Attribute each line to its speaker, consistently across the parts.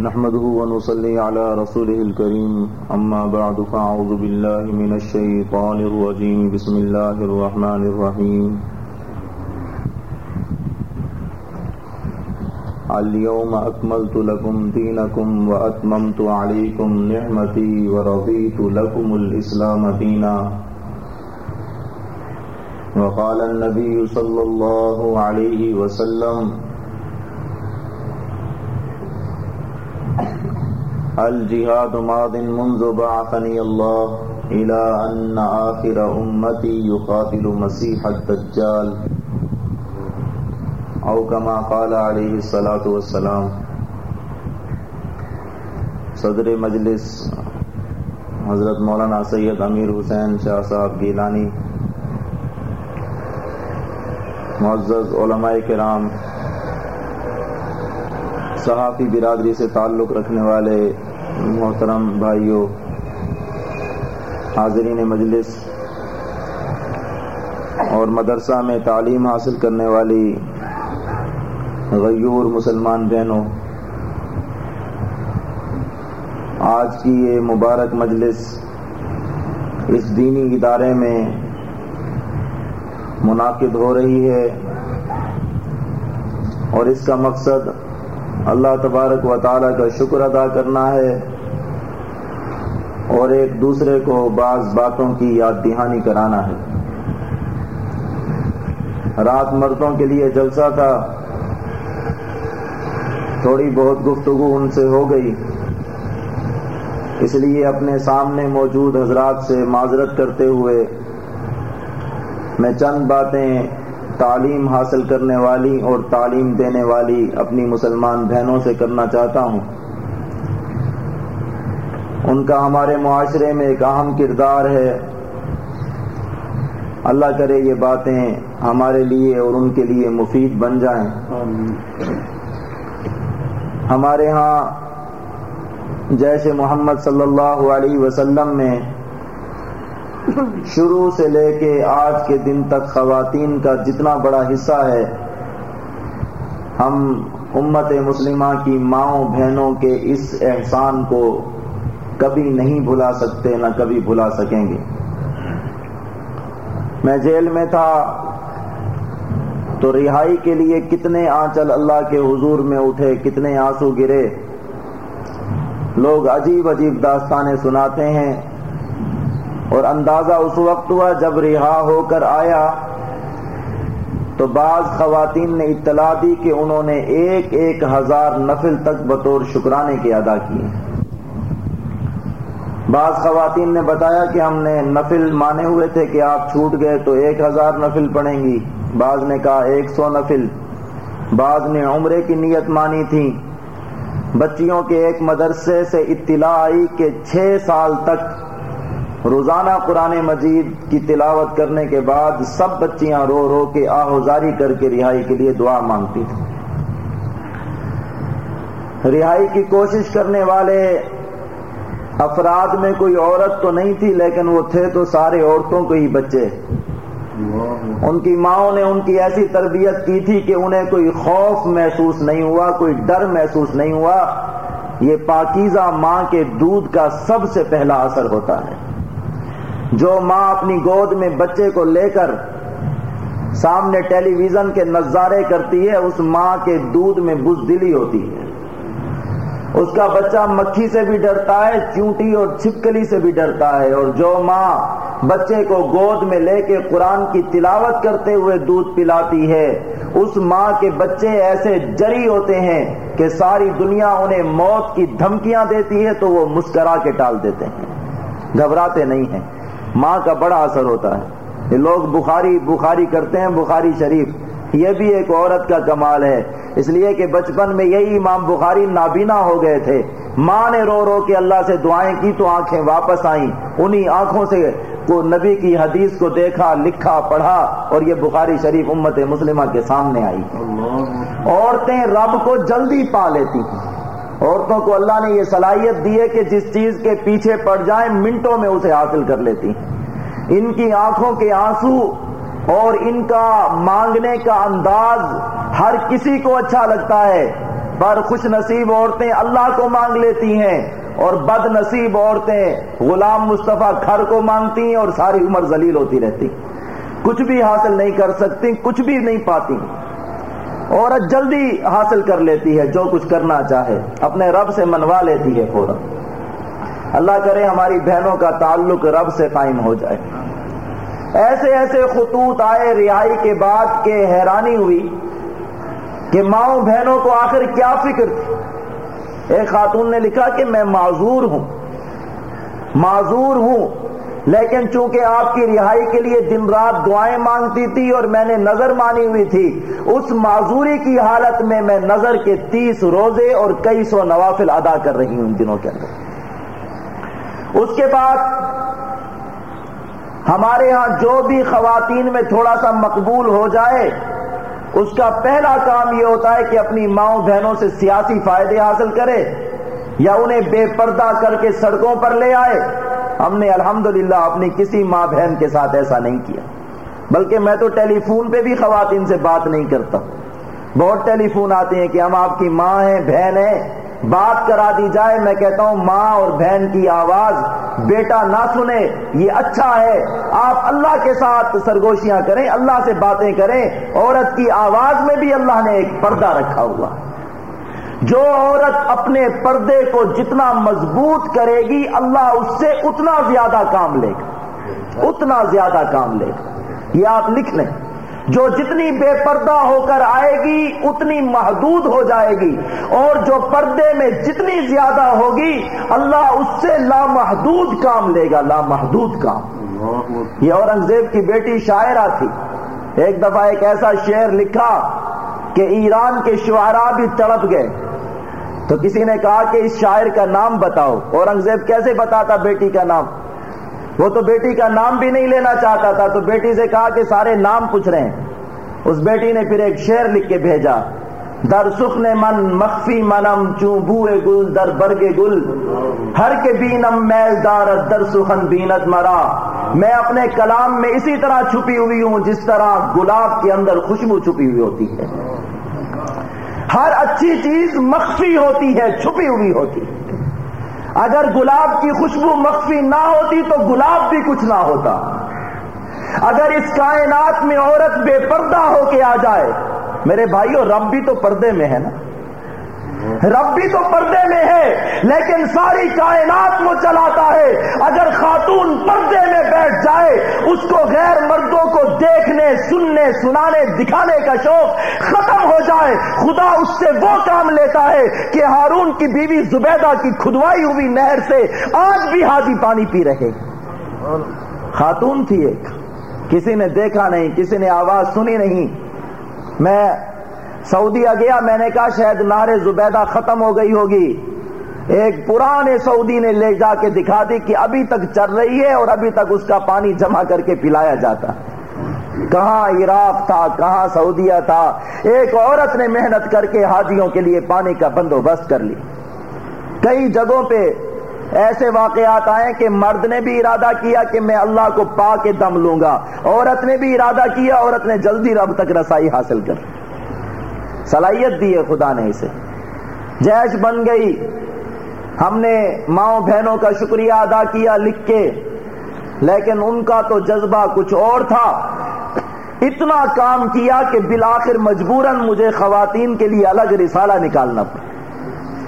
Speaker 1: نحمده ونصلي على رسوله الكريم. أما بعد، فأعوذ بالله من الشيطان الرجيم. بسم الله الرحمن الرحيم. اليوم أكملت لكم دينكم وأتممت عليكم نعمتي ورضيت لكم الإسلام دينا. وقال النبي صلى الله عليه وسلم الجهاد ماض منذ بعثني الله إلى أن آخر أمتي يقاتل مسيح الدجال أو كما قال عليه الصلاة والسلام. صدر مجلس حضرت مولانا سید امیر حسین شاہ صاحب گیلانی، معزز علماء کرام، صحافی برادری سے تعلق رکھنے والے محترم بھائیوں حاضرین مجلس اور مدرسہ میں تعلیم حاصل کرنے والی غیور مسلمان بہنوں، آج کی یہ مبارک مجلس اس دینی ادارے میں منعقد ہو رہی ہے اور اس کا مقصد اللہ تبارک و تعالیٰ کا شکر ادا کرنا ہے اور ایک دوسرے کو بعض باتوں کی یاد دہانی کرانا ہے۔ رات مردوں کے لیے جلسہ تھا، تھوڑی بہت گفتگو ان سے ہو گئی۔ اس لیے اپنے سامنے موجود حضرات سے معذرت کرتے ہوئے میں چند باتیں تعلیم حاصل کرنے والی اور تعلیم دینے والی اپنی مسلمان بہنوں سے کرنا چاہتا ہوں۔ ان کا ہمارے معاشرے میں ایک اہم کردار ہے۔ اللہ کرے یہ باتیں ہمارے لیے اور ان کے لیے مفید بن جائیں۔ ہمارے ہاں جیسے محمد صلی اللہ علیہ وسلم میں شروع سے لے کے آج کے دن تک خواتین کا جتنا بڑا حصہ ہے، ہم امت مسلمہ کی ماؤں بہنوں کے اس احسان کو کبھی نہیں بھلا سکتے، نہ کبھی بھلا سکیں گے۔ میں جیل میں تھا تو رہائی کے لیے کتنے آنچل اللہ کے حضور میں اٹھے، کتنے آنسو گرے۔ لوگ عجیب عجیب داستانیں سناتے ہیں۔ اور اندازہ اس وقت ہوا جب رہا ہو کر آیا تو بعض خواتین نے اطلاع دی کہ انہوں نے ایک ایک ہزار نفل تک بطور شکرانے کے ادا کیے۔ بعض خواتین نے بتایا کہ ہم نے نفل مانے ہوئے تھے کہ آپ چھوٹ گئے تو ایک ہزار نفل پڑیں گی۔ بعض نے کہا ایک سو نفل۔ بعض نے عمرے کی نیت مانی تھی۔ بچیوں کے ایک مدرسے سے اطلاع آئی کہ چھ سال تک روزانہ قرآن مجید کی تلاوت کرنے کے بعد سب بچیاں رو رو کے آہوزاری کر کے رہائی کے لیے دعا مانگتی تھی رہائی کی کوشش کرنے والے افراد میں کوئی عورت تو نہیں تھی، لیکن وہ تھے تو سارے عورتوں کو ہی بچے۔ ان کی ماؤں نے ان کی ایسی تربیت کی تھی کہ انہیں کوئی خوف محسوس نہیں ہوا، کوئی ڈر محسوس نہیں ہوا۔ یہ پاکیزہ ماں کے دودھ کا سب سے پہلا اثر ہوتا ہے۔ جو ماں اپنی گود میں بچے کو لے کر سامنے ٹیلی ویژن کے نظارے کرتی ہے، اس ماں کے دودھ میں بزدلی ہوتی ہے۔ اس کا بچہ مکھی سے بھی ڈرتا ہے، چونٹی اور چھپکلی سے بھی ڈرتا ہے۔ اور جو ماں بچے کو گود میں لے کے قرآن کی تلاوت کرتے ہوئے دودھ پلاتی ہے، اس ماں کے بچے ایسے جری ہوتے ہیں کہ ساری دنیا انہیں موت کی دھمکیاں دیتی ہے تو وہ مسکرا کے ٹال دیتے ہیں۔ گھبراتے نہیں ہیں۔ ماں کا بڑا اثر ہوتا ہے۔ یہ لوگ بخاری بخاری کرتے ہیں بخاری شریف۔ یہ بھی ایک عورت کا کمال ہے۔ اس لیے کہ بچپن میں یہی امام بخاری نابینا ہو گئے تھے۔ ماں نے رو رو کے اللہ سے دعائیں کی تو آنکھیں واپس آئیں۔ انہی آنکھوں سے کو نبی کی حدیث کو دیکھا لکھا پڑھا اور یہ بخاری شریف امت مسلمہ کے سامنے آئی۔ عورتیں رب کو جلدی پا لیتی۔ ہیں عورتوں کو اللہ نے یہ صلاحیت دی ہے کہ جس چیز کے پیچھے پڑ جائیں منٹوں میں اسے حاصل کر لیتی۔ ان کی آنکھوں کے آنسو اور ان کا مانگنے کا انداز ہر کسی کو اچھا لگتا ہے۔ پر خوش نصیب عورتیں اللہ کو مانگ لیتی ہیں اور بد نصیب عورتیں غلام مصطفیٰ گھر کو مانگتی ہیں اور ساری عمر ذلیل ہوتی رہتی۔ کچھ بھی حاصل نہیں کر سکتی، کچھ بھی نہیں پاتی۔ عورت جلدی حاصل کر لیتی ہے، جو کچھ کرنا چاہے، اپنے رب سے منوا لیتی ہے فوراً۔ اللہ کرے ہماری بہنوں کا تعلق رب سے قائم ہو جائے۔ ایسے ایسے خطوط آئے رہائی کے بعد کہ حیرانی ہوئی کہ ماؤں بہنوں کو آخر کیا فکر تھی۔ ایک خاتون نے لکھا کہ میں معذور ہوں۔ معذور ہوں۔ لیکن چونکہ آپ کی رہائی کے لیے دن رات دعائیں مانگتی تھی اور میں نے نظر مانی ہوئی تھی، اس معذوری کی حالت میں میں نظر کے تیس روزے اور کئی سو نوافل ادا کر رہی ہوں ان دنوں کے اندر۔ اس کے بعد ہمارے ہاں جو بھی خواتین میں تھوڑا سا مقبول ہو جائے، اس کا پہلا کام یہ ہوتا ہے کہ اپنی ماؤں بہنوں سے سیاسی فائدے حاصل کرے یا انہیں بے پردہ کر کے سڑکوں پر لے آئے۔ ہم نے الحمدللہ اپنی کسی ماں بہن کے ساتھ ایسا نہیں کیا۔ بلکہ میں تو ٹیلی فون پہ بھی خواتین سے بات نہیں کرتا بہت ٹیلی فون آتے ہیں کہ ہم آپ کی ماں ہیں، بہن ہیں، بات کرا دی جائے۔ میں کہتا ہوں، ماں اور بہن کی آواز، بیٹا نہ سنے، یہ اچھا ہے۔ آپ اللہ کے ساتھ سرگوشیاں کریں، اللہ سے باتیں کریں۔ عورت کی آواز میں بھی اللہ نے ایک پردہ رکھا ہوا۔ جو عورت اپنے پردے کو جتنا مضبوط کرے گی، اللہ اس سے اتنا زیادہ کام لے گا۔ اتنا زیادہ کام لے گا۔ یہ آپ لکھ لیں۔ جو جتنی بے پردہ ہو کر آئے گی، اتنی محدود ہو جائے گی۔ اور جو پردے میں جتنی زیادہ ہوگی، اللہ اس سے لامحدود کام لے گا۔ لامحدود کام۔ یہ اورنگزیب کی بیٹی شاعرہ تھی۔ ایک دفعہ ایک ایسا شعر لکھا کہ ایران کے شعراء بھی تڑپ گئے۔ تو کسی نے کہا کہ اس شاعر کا نام بتاؤ، اورنگزیب کیسے بتاتا بیٹی کا نام؟ وہ تو بیٹی کا نام بھی نہیں لینا چاہتا تھا، تو بیٹی سے کہا کہ سارے نام پوچھ رہے ہیں۔ اس بیٹی نے پھر ایک شعر لکھ کے بھیجا، در سخن من مخفی منم چوں بوئے گل، در برگ گل۔ ہر کے بینم میل دارت، در سخن بینت مرا۔ میں اپنے کلام میں اسی طرح چھپی ہوئی ہوں جس طرح گلاب کے اندر خوشبو چھپی ہوئی ہوتی ہے۔ ہر اچھی چیز مخفی ہوتی ہے، چھپی ہوئی ہوتی۔ اگر گلاب کی خوشبو مخفی نہ ہوتی تو گلاب بھی کچھ نہ ہوتا۔ اگر اس کائنات میں عورت بے پردہ ہو کے آ جائے، میرے بھائیو، رب بھی تو پردے میں ہے نا۔ رب بھی تو پردے میں ہے، لیکن ساری کائنات وہ چلاتا ہے۔ اگر خاتون پردے میں بیٹھ جائے، اس کو غیر مردوں کو دیکھنے، سننے، سنانے، دکھانے کا شوق ختم ہو جائے۔ خدا اس سے وہ کام لیتا ہے کہ ہارون کی بیوی زبیدہ کی کھدوائی ہوئی نہر سے آج بھی حاجی پانی پی رہے۔ خاتون تھی ایک۔ کسی نے دیکھا نہیں، کسی نے آواز سنی نہیں۔ میں سعودیہ گیا، میں نے کہا شاید نار زبیدہ ختم ہو گئی ہوگی۔ ایک پرانے سعودی نے لے جا کے دکھا دی کہ ابھی تک چل رہی ہے اور ابھی تک اس کا پانی جمع کر کے پلایا جاتا۔ کہاں عراق تھا، کہاں سعودیہ تھا؟ ایک عورت نے محنت کر کے حاجیوں کے لیے پانی کا بندوبست کر لی کئی جگہوں پہ ایسے واقعات آئے کہ مرد نے بھی ارادہ کیا کہ میں اللہ کو پا کے دم لوں گا۔ عورت نے بھی ارادہ کیا، عورت نے جلدی رب تک رسائی حاصل کر صلاحیت دی ہے خدا نے اسے۔ جیش بن گئی۔ ہم نے ماؤں بہنوں کا شکریہ ادا کیا لکھ کے، لیکن ان کا تو جذبہ کچھ اور تھا۔ اتنا کام کیا کہ بالآخر مجبوراً مجھے خواتین کے لیے الگ رسالہ نکالنا پڑا۔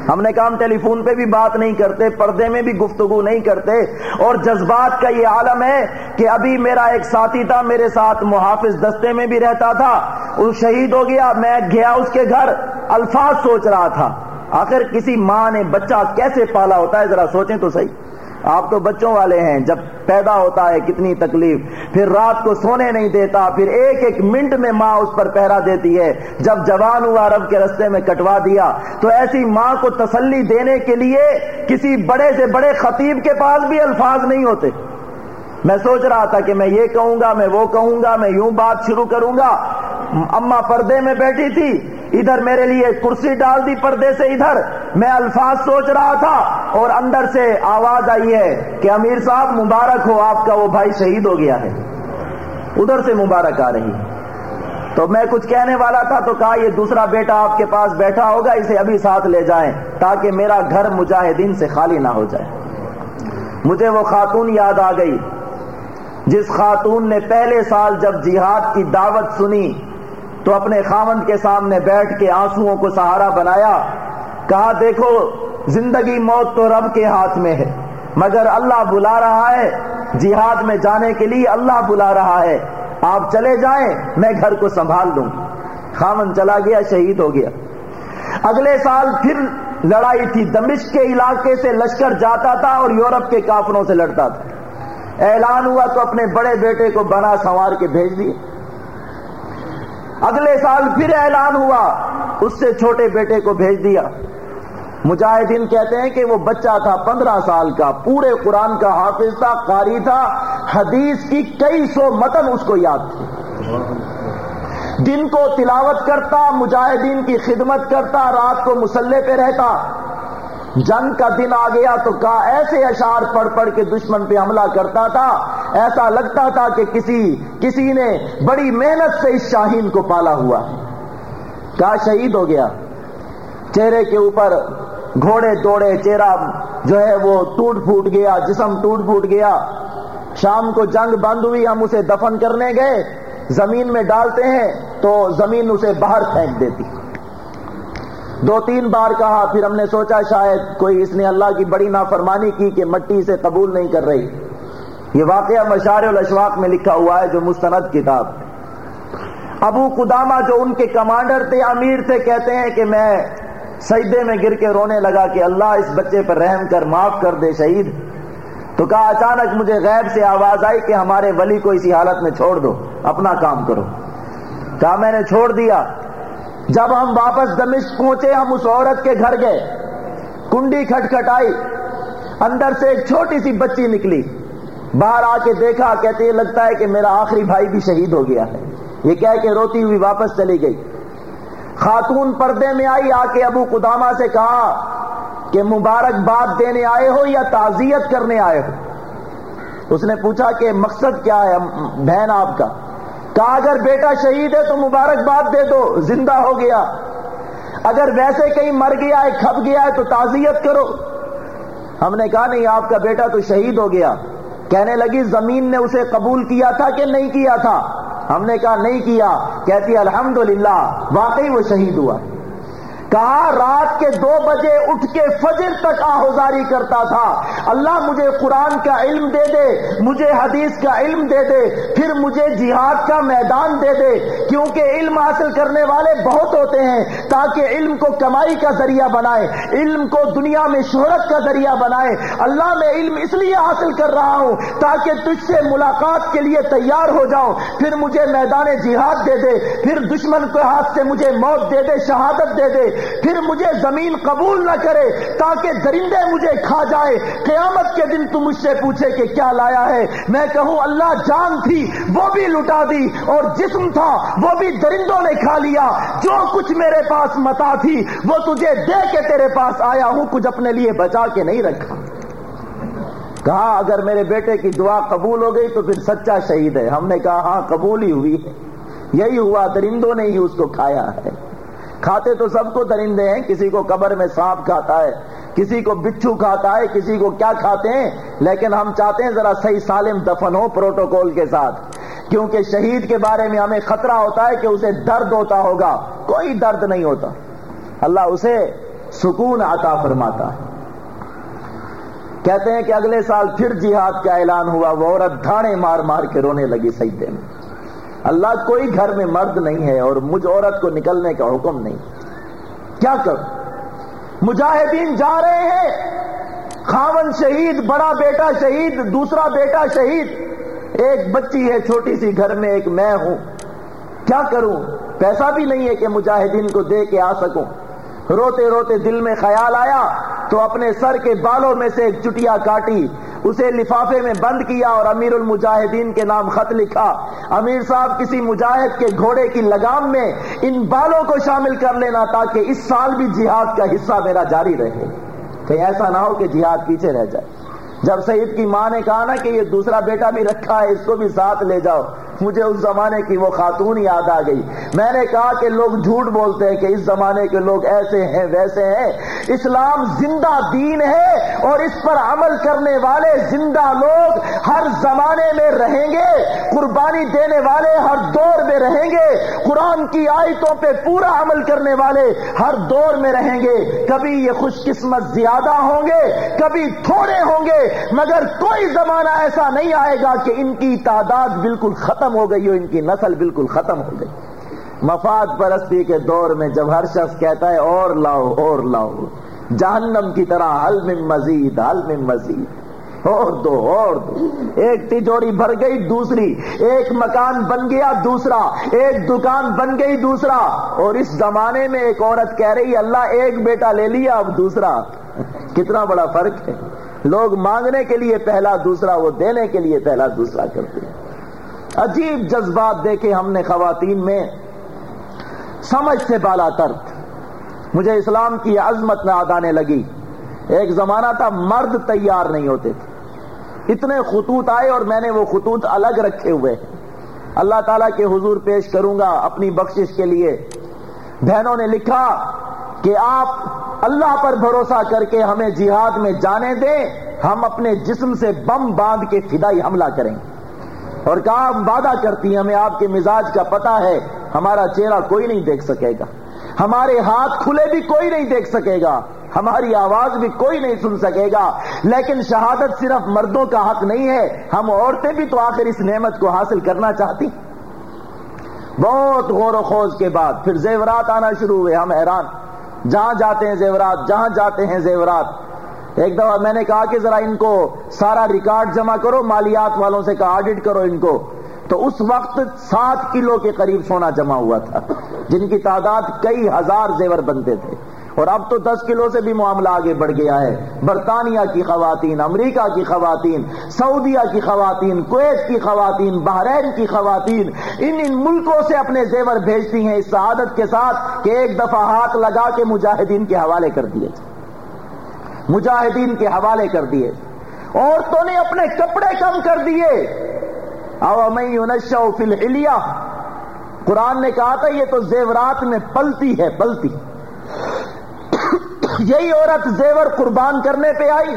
Speaker 1: ہم نے کام ٹیلی فون پہ بھی بات نہیں کرتے، پردے میں بھی گفتگو نہیں کرتے۔ اور جذبات کا یہ عالم ہے کہ ابھی میرا ایک ساتھی تھا، میرے ساتھ محافظ دستے میں بھی رہتا تھا۔ وہ شہید ہو گیا، میں گیا اس کے گھر۔ الفاظ سوچ رہا تھا۔ آخر کسی ماں نے بچہ کیسے پالا ہوتا ہے؟ ذرا سوچیں تو صحیح۔ آپ تو بچوں والے ہیں، جب پیدا ہوتا ہے کتنی تکلیف، پھر رات کو سونے نہیں دیتا، پھر ایک ایک منٹ میں ماں اس پر پہرا دیتی ہے۔ جب جوان ہوا، رب کے رستے میں کٹوا دیا۔ تو ایسی ماں کو تسلی دینے کے لیے کسی بڑے سے بڑے خطیب کے پاس بھی الفاظ نہیں ہوتے۔ میں سوچ رہا تھا کہ میں یہ کہوں گا، میں وہ کہوں گا، میں یوں بات شروع کروں گا۔ اما پردے میں بیٹھی تھی ادھر میرے لیے کرسی ڈال دی پردے سے ادھر۔ میں الفاظ سوچ رہا تھا اور اندر سے آواز آئی ہے کہ امیر صاحب مبارک ہو، آپ کا وہ بھائی شہید ہو گیا ہے۔ ادھر سے مبارک آ رہی۔ تو میں کچھ کہنے والا تھا تو کہا، یہ دوسرا بیٹا آپ کے پاس بیٹھا ہوگا، اسے ابھی ساتھ لے جائیں تاکہ میرا گھر مجاہدین سے خالی نہ ہو جائے۔ مجھے وہ خاتون یاد آ گئی، جس خاتون نے پہلے سال جب جہاد کی دعوت سنی تو اپنے خامند کے سامنے بیٹھ کے آنسوؤں کو سہارا بنایا، کہا، دیکھو، زندگی موت تو رب کے ہاتھ میں ہے، مگر اللہ بلا رہا ہے، جہاد میں جانے کے لیے اللہ بلا رہا ہے، آپ چلے جائیں، میں گھر کو سنبھال لوں۔ خامن چلا گیا، شہید ہو گیا۔ اگلے سال پھر لڑائی تھی، دمشق کے علاقے سے لشکر جاتا تھا اور یورپ کے کافروں سے لڑتا تھا۔ اعلان ہوا تو اپنے بڑے بیٹے کو بنا سنوار کے بھیج دیے۔ اگلے سال پھر اعلان ہوا، اس سے چھوٹے بیٹے کو بھیج دیا۔ مجاہدین کہتے ہیں کہ وہ بچہ تھا، پندرہ سال کا، پورے قرآن کا حافظ تھا، قاری تھا۔ حدیث کی کئی سو متن اس کو یاد تھی دن کو تلاوت کرتا، مجاہدین کی خدمت کرتا، رات کو مسلح پہ رہتا۔ جنگ کا دن آ گیا تو کہا ایسے اشار پڑھ پڑھ کے دشمن پہ حملہ کرتا تھا، ایسا لگتا تھا کہ کسی کسی نے بڑی محنت سے اس شاہین کو پالا ہوا۔ کہا شہید ہو گیا۔ چہرے کے اوپر گھوڑے دوڑے، چہرہ جو ہے وہ ٹوٹ پھوٹ گیا، جسم ٹوٹ پھوٹ گیا۔ شام کو جنگ بند ہوئی، ہم اسے دفن کرنے گئے۔ زمین میں ڈالتے ہیں تو زمین اسے باہر پھینک دیتی۔ دو تین بار کہا، پھر ہم نے سوچا شاید کوئی اس نے اللہ کی بڑی نافرمانی کی کہ مٹی سے قبول نہیں کر رہی۔ یہ واقعہ مشار الاشواق میں لکھا ہوا ہے جو مستند کتاب ابو قدامہ جو ان کے کمانڈر تھے، امیر تھے، کہتے ہیں کہ میں سجدے میں گر کے رونے لگا کہ اللہ اس بچے پر رحم کر، معاف کر دے شہید۔ تو کہا، اچانک مجھے غیب سے آواز آئی کہ ہمارے ولی کو اسی حالت میں چھوڑ دو، اپنا کام کرو۔ کہا، میں نے چھوڑ دیا۔ جب ہم واپس دمشق پہنچے، ہم اس عورت کے گھر گئے۔ کنڈی کھٹ کھٹ آئی اندر سے ایک چھوٹی سی بچی نکلی۔ باہر آ کے دیکھا، کہتے لگتا ہے کہ میرا آخری بھائی بھی شہید ہو گیا ہے۔ یہ کہہ کے روتی ہوئی واپس چلی گئی۔ خاتون پردے میں آئی، آ کے ابو قدامہ سے کہا کہ مبارک باد دینے آئے ہو یا تعزیت کرنے آئے ہو؟ اس نے پوچھا کہ مقصد کیا ہے بہن آپ کا؟ کہا اگر بیٹا شہید ہے تو مبارکباد دے دو، زندہ ہو گیا۔ اگر ویسے کہیں مر گیا ہے، کھپ گیا ہے تو تعزیت کرو۔ ہم نے کہا نہیں، آپ کا بیٹا تو شہید ہو گیا۔ کہنے لگی، زمین نے اسے قبول کیا تھا کہ نہیں کیا تھا؟ ہم نے کہا نہیں کیا۔ کہتی، الحمدللہ، واقعی وہ شہید ہوا۔ کہا، رات کے دو بجے اٹھ کے فجر تک آہوزاری کرتا تھا۔ اللہ مجھے قرآن کا علم دے دے، مجھے حدیث کا علم دے دے، پھر مجھے جہاد کا میدان دے دے۔ کیونکہ علم حاصل کرنے والے بہت ہوتے ہیں، تاکہ علم کو کمائی کا ذریعہ بنائے، علم کو دنیا میں شہرت کا ذریعہ بنائے۔ اللہ میں علم اس لیے حاصل کر رہا ہوں تاکہ تجھ سے ملاقات کے لیے تیار ہو جاؤں۔ پھر مجھے میدان جہاد دے دے، پھر دشمن کے ہاتھ سے مجھے موت دے دے، شہادت دے دے۔ پھر مجھے زمین قبول نہ کرے تاکہ درندے مجھے کھا جائے۔ قیامت کے دن تم مجھ سے پوچھے کہ کیا لایا ہے۔ میں کہوں، اللہ جان تھی، وہ بھی لٹا دی اور جسم تھا، وہ بھی درندوں نے کھا لیا۔ جو کچھ میرے پاس متا تھی، وہ تجھے دے کے تیرے پاس آیا ہوں، کچھ اپنے لیے بچا کے نہیں رکھا۔ کہا، اگر میرے بیٹے کی دعا قبول ہو گئی تو پھر سچا شہید ہے۔ ہم نے کہا ہاں قبول ہی ہوئی ہے۔ یہی ہوا، درندوں نے ہی اس کو کھایا ہے۔ کھاتے تو سب کو درندے ہیں، کسی کو قبر میں سانپ کھاتا ہے، کسی کو بچھو کھاتا ہے، کسی کو کیا کھاتے ہیں؟ لیکن ہم چاہتے ہیں ذرا صحیح سالم دفن ہو پروٹوکول کے ساتھ۔ کیونکہ شہید کے بارے میں ہمیں خطرہ ہوتا ہے کہ اسے درد ہوتا ہوگا، کوئی درد نہیں ہوتا۔ اللہ اسے سکون عطا فرماتا ہے۔ کہتے ہیں کہ اگلے سال پھر جہاد کا اعلان ہوا، وہ عورت دھاڑے مار مار کے رونے لگی سجدے میں۔ اللہ کوئی گھر میں مرد نہیں ہے اور مجھ عورت کو نکلنے کا حکم نہیں۔ کیا کر مجاہدین جا رہے ہیں۔ خاون شہید، بڑا بیٹا شہید، دوسرا بیٹا شہید۔ ایک بچی ہے، چھوٹی سی گھر میں ایک میں ہوں۔ کیا کروں؟ پیسہ بھی نہیں ہے کہ مجاہدین کو دے کے آ سکوں۔ روتے روتے دل میں خیال آیا تو اپنے سر کے بالوں میں سے ایک چٹیا کاٹی۔ اسے لفافے میں بند کیا اور امیر المجاہدین کے نام خط لکھا۔ امیر صاحب کسی مجاہد کے گھوڑے کی لگام میں ان بالوں کو شامل کر لینا تاکہ اس سال بھی جہاد کا حصہ میرا جاری رہے۔ کہ ایسا نہ ہو کہ جہاد پیچھے رہ جائے۔ جب سعید کی ماں نے کہا نا کہ یہ دوسرا بیٹا بھی رکھا ہے، اس کو بھی ساتھ لے جاؤ۔ مجھے اس زمانے کی وہ خاتون یاد آ گئی۔ میں نے کہا کہ لوگ جھوٹ بولتے ہیں کہ اس زمانے کے لوگ ایسے ہیں، ویسے ہیں۔ اسلام زندہ دین ہے اور اس پر عمل کرنے والے زندہ لوگ ہر زمانے میں رہیں گے۔ قربانی دینے والے ہر دور میں رہیں گے۔ قرآن کی آیتوں پہ پورا عمل کرنے والے ہر دور میں رہیں گے۔ کبھی یہ خوش قسمت زیادہ ہوں گے، کبھی تھوڑے ہوں گے، مگر کوئی زمانہ ایسا نہیں آئے گا کہ ان کی تعداد بالکل ختم ختم ہو گئی ہو، ان کی نسل بالکل ختم ہو گئی۔ مفاد پرستی کے دور میں جب ہر شخص کہتا ہے، اور لاؤ اور لاؤ۔ جہنم کی طرح حل میں مزید، حل میں مزید۔ اور دو اور دو۔ ایک تجوری بھر گئی، دوسری۔ ایک مکان بن گیا، دوسرا۔ ایک دکان بن گئی، دوسرا۔ اور اس زمانے میں ایک عورت کہہ رہی، اللہ ایک بیٹا لے لیا، اب دوسرا۔ کتنا بڑا فرق ہے۔ لوگ مانگنے کے لیے پہلا دوسرا، وہ دینے کے لیے پہلا دوسرا کرتے ہیں۔ عجیب جذبات دیکھے ہم نے خواتین میں سمجھ سے بالا ترک مجھے اسلام کی عظمت میں آدانے لگی۔ ایک زمانہ تھا مرد تیار نہیں ہوتے تھے۔ اتنے خطوط آئے اور میں نے وہ خطوط الگ رکھے ہوئے۔ ہیں اللہ تعالیٰ کے حضور پیش کروں گا اپنی بخشش کے لیے۔ بہنوں نے لکھا کہ آپ اللہ پر بھروسہ کر کے ہمیں جہاد میں جانے دیں۔ ہم اپنے جسم سے بم باندھ کے فدائی حملہ کریں۔ گے اور کہا، ہم وعدہ کرتی ہیں، ہمیں آپ کے مزاج کا پتا ہے، ہمارا چہرہ کوئی نہیں دیکھ سکے گا۔ ہمارے ہاتھ کھلے بھی کوئی نہیں دیکھ سکے گا۔ ہماری آواز بھی کوئی نہیں سن سکے گا۔ لیکن شہادت صرف مردوں کا حق نہیں ہے۔ ہم عورتیں بھی تو آخر اس نعمت کو حاصل کرنا چاہتی۔ بہت غور و خوض کے بعد پھر زیورات آنا شروع ہوئے، ہم حیران۔ جہاں جاتے ہیں زیورات، جہاں جاتے ہیں زیورات ایک دفعہ میں نے کہا کہ ذرا ان کو سارا ریکارڈ جمع کرو، مالیات والوں سے کہا آڈٹ کرو ان کو۔ تو اس وقت سات کلو کے قریب سونا جمع ہوا تھا، جن کی تعداد کئی ہزار زیور بنتے تھے۔ اور اب تو دس کلو سے بھی معاملہ آگے بڑھ گیا ہے۔ برطانیہ کی خواتین، امریکہ کی خواتین، سعودیہ کی خواتین، کویت کی خواتین، بحرین کی خواتین، ان ان ملکوں سے اپنے زیور بھیجتی ہیں اس سعادت کے ساتھ کہ ایک دفعہ ہاتھ لگا کے مجاہدین کے حوالے کر دیے۔ مجاہدین کے حوالے کر دیے۔ عورتوں نے اپنے کپڑے کم کر دیے۔ او میں فی الحلیہ قرآن نے کہا تھا، یہ تو زیورات میں پلتی ہے، پلتی۔ یہی عورت زیور قربان کرنے پہ آئی۔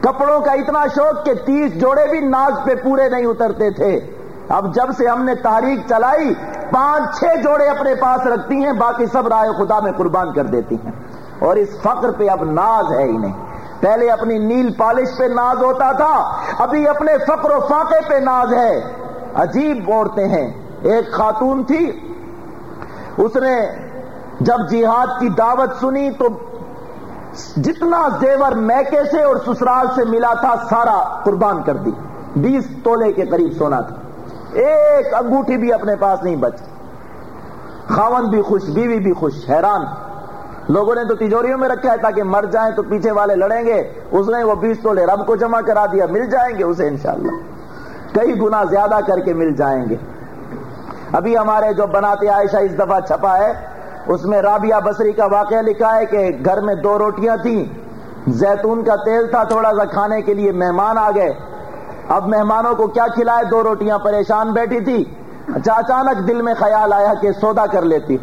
Speaker 1: کپڑوں کا اتنا شوق کہ تیس جوڑے بھی ناز پہ پورے نہیں اترتے تھے۔ اب جب سے ہم نے تاریخ چلائی، پانچ، چھ جوڑے اپنے پاس رکھتی ہیں، باقی سب رائے خدا میں قربان کر دیتی ہیں۔ اور اس فقر پہ اب ناز ہے انہیں پہلے اپنی نیل پالش پہ ناز ہوتا تھا، ابھی اپنے فقر و فاقے پہ ناز ہے۔ عجیب عورتیں ہیں۔ ایک خاتون تھی، اس نے جب جہاد کی دعوت سنی تو جتنا زیور میکے سے اور سسرال سے ملا تھا، سارا قربان کر دی۔ بیس تولے کے قریب سونا تھا۔ ایک انگوٹھی بھی اپنے پاس نہیں بچ خاون بھی خوش، بیوی بھی خوش، حیران۔ لوگوں نے تو تجوریوں میں رکھا ہے تاکہ مر جائیں تو پیچھے والے لڑیں گے۔ اس نے وہ بیس تولے رب کو جمع کرا دیا، مل جائیں گے اسے انشاءاللہ۔ کئی گنا زیادہ کر کے مل جائیں گے۔ ابھی ہمارے جو بناتے عائشہ اس دفعہ چھپا ہے، اس میں رابعہ بصری کا واقعہ لکھا ہے کہ گھر میں دو روٹیاں تھیں۔ زیتون کا تیل تھا، تھوڑا سا کھانے کے لیے مہمان آ گئے۔ اب مہمانوں کو کیا کھلائے؟ دو روٹیاں پریشان بیٹھی تھی۔ اچھا، اچانک دل میں خیال آیا کہ سودا کر لیتی۔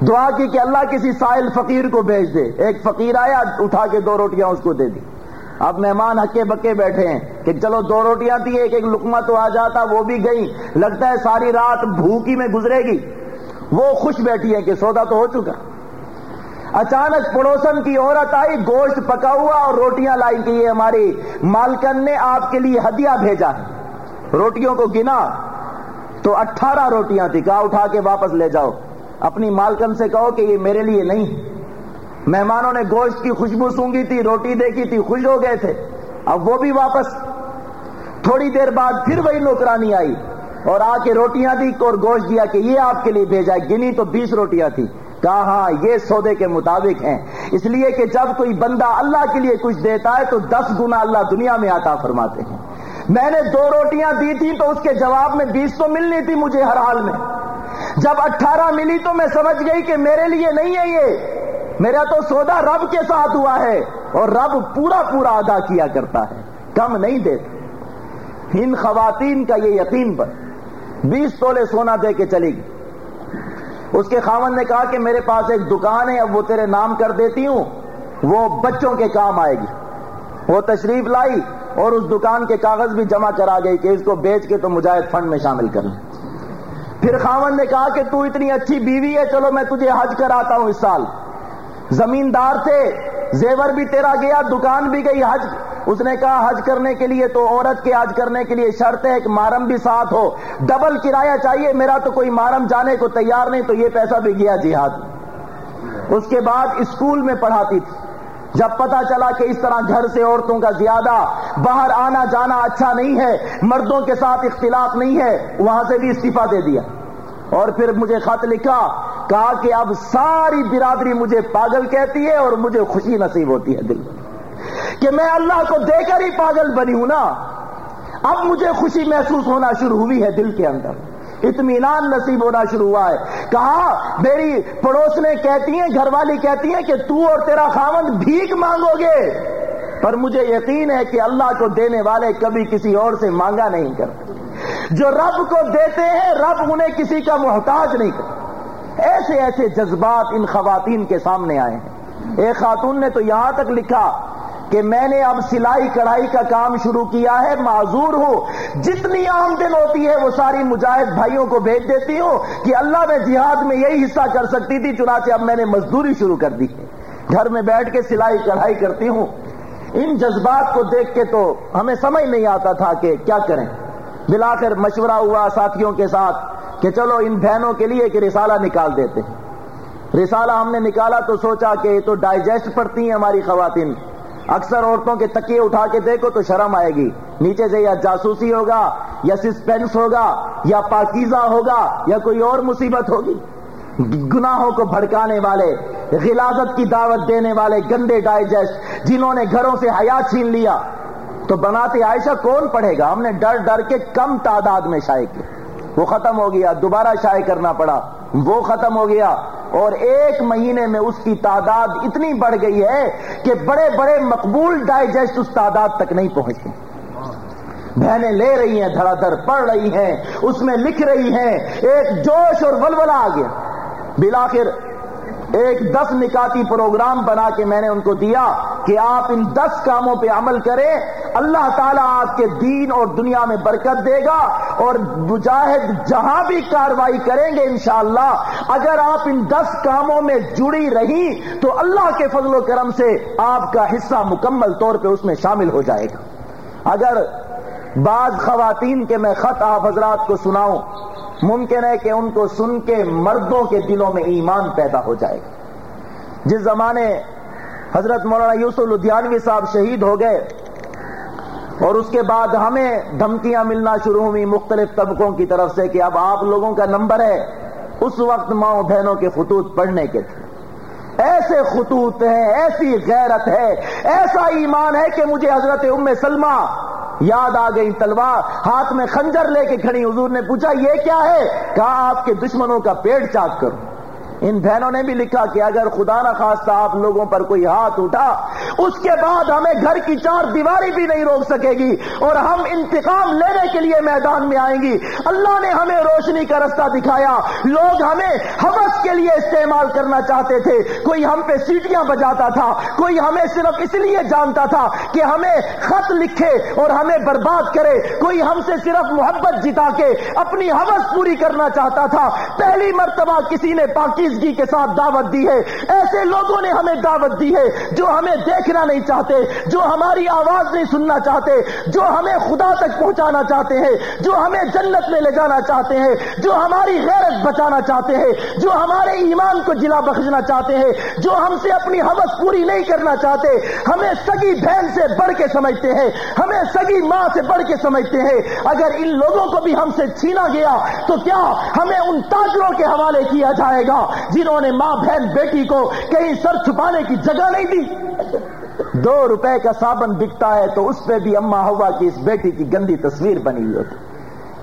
Speaker 1: دعا کی کہ اللہ کسی سائل فقیر کو بھیج دے۔ ایک فقیر آیا، اٹھا کے دو روٹیاں اس کو دے دی۔ اب مہمان ہکے بکے بیٹھے ہیں کہ چلو دو روٹیاں تھی ایک ایک لکما تو آ جاتا، وہ بھی گئی لگتا ہے ساری رات بھوکی میں گزرے گی۔ وہ خوش بیٹھی ہے کہ سودا تو ہو چکا۔ اچانک پڑوسن کی عورت آئی، گوشت پکا ہوا اور روٹیاں لائی کہ یہ ہماری مالکن نے آپ کے لیے ہدیہ بھیجا ہے۔ روٹیوں کو گنا تو اٹھارہ روٹیاں تھی کہا اٹھا کے واپس لے جاؤ۔ اپنی مالکن سے کہو کہ یہ میرے لیے نہیں مہمانوں نے گوشت کی خوشبو سونگی تھی، روٹی دیکھی تھی، خوش ہو گئے تھے۔ اب وہ بھی واپس۔ تھوڑی دیر بعد پھر وہی نوکرانی آئی اور آ کے روٹیاں دی اور گوشت دیا کہ یہ آپ کے لیے بھیجا گنی تو بیس روٹیاں تھی۔ کہا ہاں یہ سودے کے مطابق ہیں۔ اس لیے کہ جب کوئی بندہ اللہ کے لیے کچھ دیتا ہے تو دس گنا اللہ دنیا میں آتا فرماتے ہیں۔ میں نے دو روٹیاں دی تھی تو اس کے جواب میں بیس تو ملنی تھی مجھے ہر حال میں۔ جب اٹھارہ ملی تو میں سمجھ گئی کہ میرے لیے نہیں ہے یہ۔ میرا تو سودا رب کے ساتھ ہوا ہے اور رب پورا پورا ادا کیا کرتا ہے۔ کم نہیں دیتا ان خواتین کا یہ یقین پر بیس تولے سونا دے کے چلی گئی اس کے خامن نے کہا کہ میرے پاس ایک دکان ہے، اب وہ تیرے نام کر دیتی ہوں۔ وہ بچوں کے کام آئے گی۔ وہ تشریف لائی اور اس دکان کے کاغذ بھی جمع کرا گئی کہ اس کو بیچ کے تو مجاہد فنڈ میں شامل کر لیں۔ پھر خامن نے کہا کہ تو اتنی اچھی بیوی ہے، چلو میں تجھے حج کراتا ہوں اس سال۔ زمیندار تھے، زیور بھی تیرا گیا، دکان بھی گئی حج۔ اس نے کہا، حج کرنے کے لیے تو عورت کے حج کرنے کے لیے شرط ہے کہ مارم بھی ساتھ ہو۔ ڈبل کرایہ چاہیے، میرا تو کوئی مارم جانے کو تیار نہیں، تو یہ پیسہ بھی گیا جہاد۔ اس کے بعد اسکول میں پڑھاتی تھی۔ جب پتا چلا کہ اس طرح گھر سے عورتوں کا زیادہ باہر آنا جانا اچھا نہیں ہے، مردوں کے ساتھ اختلاف نہیں ہے، وہاں سے بھی استعفی دے دیا۔ اور پھر مجھے خط لکھا، کہا کہ اب ساری برادری مجھے پاگل کہتی ہے اور مجھے خوشی نصیب ہوتی ہے دل کہ میں اللہ کو دے کر ہی پاگل بنی ہوں نا۔ اب مجھے خوشی محسوس ہونا شروع ہوئی ہے دل کے اندر۔ اطمینان نصیب ہونا شروع ہوا ہے۔ کہا، میری پڑوس نے کہتی ہیں، گھر والی کہتی ہیں کہ تو اور تیرا خاون بھیک مانگو گے۔ پر مجھے یقین ہے کہ اللہ کو دینے والے کبھی کسی اور سے مانگا نہیں کرتے۔ جو رب کو دیتے ہیں، رب انہیں کسی کا محتاج نہیں کرتے ایسے ایسے جذبات ان خواتین کے سامنے آئے ہیں۔ ایک خاتون نے تو یہاں تک لکھا کہ میں نے اب سلائی کڑھائی کا کام شروع کیا ہے، معذور ہوں جتنی آمدن ہوتی ہے، وہ ساری مجاہد بھائیوں کو بھیج دیتی ہوں کہ اللہ میں جہاد میں یہی حصہ کر سکتی تھی، چنانچہ اب میں نے مزدوری شروع کر دی۔ گھر میں بیٹھ کے سلائی کڑھائی کرتی ہوں۔ ان جذبات کو دیکھ کے تو ہمیں سمجھ نہیں آتا تھا کہ کیا کریں۔ بلا کر مشورہ ہوا ساتھیوں کے ساتھ کہ چلو ان بہنوں کے لیے کہ رسالہ نکال دیتے ہیں۔ رسالہ ہم نے نکالا تو سوچا کہ یہ تو ڈائجسٹ پڑتی ہیں ہماری خواتین۔ اکثر عورتوں کے تکیے اٹھا کے دیکھو تو شرم آئے گی۔ نیچے سے یا جاسوسی ہوگا، یا سسپینس ہوگا، یا پاکیزہ ہوگا، یا کوئی اور مصیبت ہوگی۔ گناہوں کو بھڑکانے والے، غلازت کی دعوت دینے والے گندے ڈائجسٹ جنہوں نے گھروں سے حیا چھین لیا۔ تو بناتے عائشہ کون پڑھے گا؟ ہم نے ڈر ڈر کے کم تعداد میں شائع کی۔ وہ ختم ہو گیا، دوبارہ شائع کرنا پڑا۔ وہ ختم ہو گیا۔ اور ایک مہینے میں اس کی تعداد اتنی بڑھ گئی ہے کہ بڑے بڑے مقبول ڈائجسٹ اس تعداد تک نہیں پہنچتے۔ بہنیں لے رہی ہیں دھڑا دھڑ پڑھ رہی ہیں، اس میں لکھ رہی ہیں، ایک جوش اور ولولہ آ گیا۔ بلاخر ایک دس نکاتی پروگرام بنا کے میں نے ان کو دیا کہ آپ ان دس کاموں پہ عمل کریں۔ اللہ تعالیٰ آپ کے دین اور دنیا میں برکت دے گا اور مجاہد جہاں بھی کاروائی کریں گے انشاءاللہ۔ اگر آپ ان دس کاموں میں جڑی رہی تو اللہ کے فضل و کرم سے آپ کا حصہ مکمل طور پہ اس میں شامل ہو جائے گا۔ اگر بعض خواتین کے میں خط آپ حضرات کو سناؤں، ممکن ہے کہ ان کو سن کے مردوں کے دلوں میں ایمان پیدا ہو جائے۔ گا جس زمانے حضرت مولانا یوسف لدھیانوی صاحب شہید ہو گئے، اور اس کے بعد ہمیں دھمکیاں ملنا شروع ہوئی مختلف طبقوں کی طرف سے کہ اب آپ لوگوں کا نمبر ہے۔ اس وقت ماؤں بہنوں کے خطوط پڑھنے کے تھے۔ ایسے خطوط ہیں، ایسی غیرت ہے، ایسا ایمان ہے کہ مجھے حضرت ام سلمہ یاد آ گئی تلوار، ہاتھ میں خنجر لے کے کھڑی حضور نے پوچھا، یہ کیا ہے؟ کہا، آپ کے دشمنوں کا پیٹ چاک کرو۔ ان بہنوں نے بھی لکھا کہ اگر خدا نہ خواستہ آپ لوگوں پر کوئی ہاتھ اٹھا اس کے بعد ہمیں گھر کی چار دیواری بھی نہیں روک سکے گی اور ہم انتقام لینے کے لیے میدان میں آئیں گی۔ اللہ نے ہمیں روشنی کا رستہ دکھایا۔ لوگ ہمیں حوث کے لیے استعمال کرنا چاہتے تھے۔ کوئی ہم پہ سیٹیاں بجاتا تھا۔ کوئی ہمیں صرف اس لیے جانتا تھا کہ ہمیں خط لکھے اور ہمیں برباد کرے۔ کوئی ہم سے صرف محبت جتا کے اپنی حوث پوری کرنا چاہتا تھا۔ پہلی مرتبہ کسی نے پاکی کے ساتھ دعوت دی ہے۔ ایسے لوگوں نے ہمیں دعوت دی ہے جو ہمیں دیکھ دیکھنا نہیں چاہتے، جو ہماری آواز نہیں سننا چاہتے، جو ہمیں خدا تک پہنچانا چاہتے ہیں، جو ہمیں جنت میں لے جانا چاہتے ہیں، جو ہماری غیرت بچانا چاہتے ہیں، جو ہمارے ایمان کو جلا بخشنا چاہتے ہیں، جو ہم سے اپنی حوث پوری نہیں کرنا چاہتے، ہمیں سگی بہن سے بڑھ کے سمجھتے ہیں، ہمیں سگی ماں سے بڑھ کے سمجھتے ہیں۔ اگر ان لوگوں کو بھی ہم سے چھینا گیا، تو کیا ہمیں ان تاجروں کے حوالے کیا جائے گا جنہوں نے ماں بہن بیٹی کو کہیں سر چھپانے کی جگہ نہیں دی؟ دو روپے کا صابن بکتا ہے تو اس پہ بھی اما ہوا کی اس بیٹی کی گندی تصویر بنی ہوئی ہوتی۔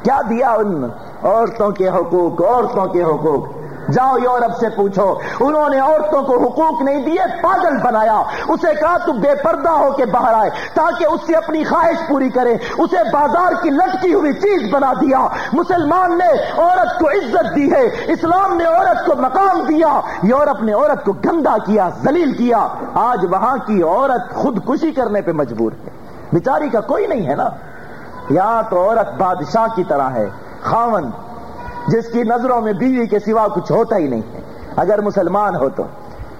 Speaker 1: کیا دیا ان عورتوں کے حقوق، عورتوں کے حقوق۔ جاؤ یورپ سے پوچھو۔ انہوں نے عورتوں کو حقوق نہیں دیے، پاگل بنایا۔ اسے کہا تو بے پردہ ہو کے باہر آئے، تاکہ اس سے اپنی خواہش پوری کرے۔ اسے بازار کی لٹکی ہوئی چیز بنا دیا۔ مسلمان نے عورت کو عزت دی ہے، اسلام نے عورت کو مقام دیا۔ یورپ نے عورت کو گندا کیا، ذلیل کیا۔ آج وہاں کی عورت خودکشی کرنے پہ مجبور ہے۔ بیچاری کا کوئی نہیں ہے نا۔ یہاں تو عورت بادشاہ کی طرح ہے۔ خاون جس کی نظروں میں بیوی کے سوا کچھ ہوتا ہی نہیں ہے۔ اگر مسلمان ہو تو۔